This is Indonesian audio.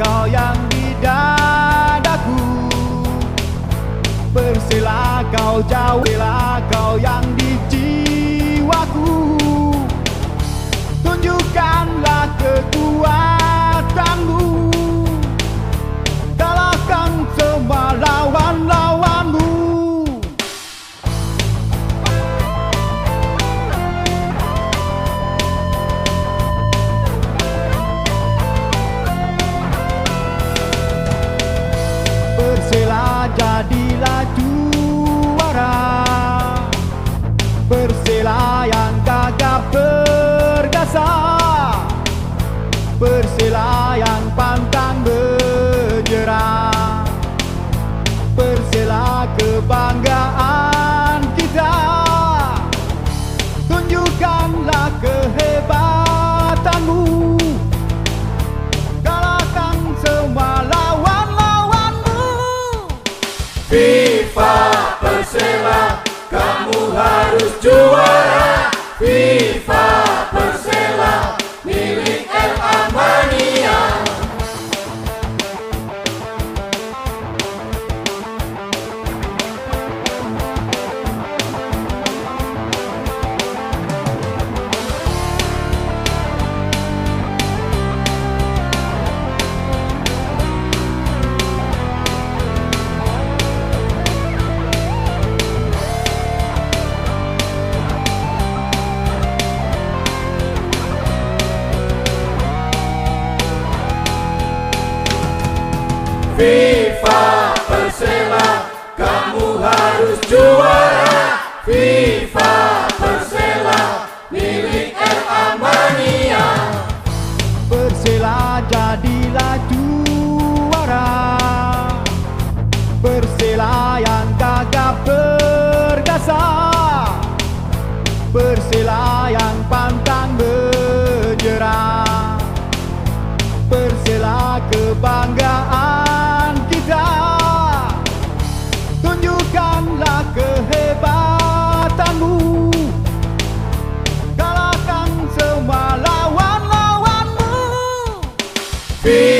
Kau yang di dadaku. Persela kau jauh Persela kau yang di jiwaku. Tunjukkanlah tá nu. FIFA Persela Kamu harus juara. FIFA Persela Milik LA Mania. Persela jadilah juara. Persela yang gagah perkasa Persela yang pantang menyerah Persela kebanggaan FIFA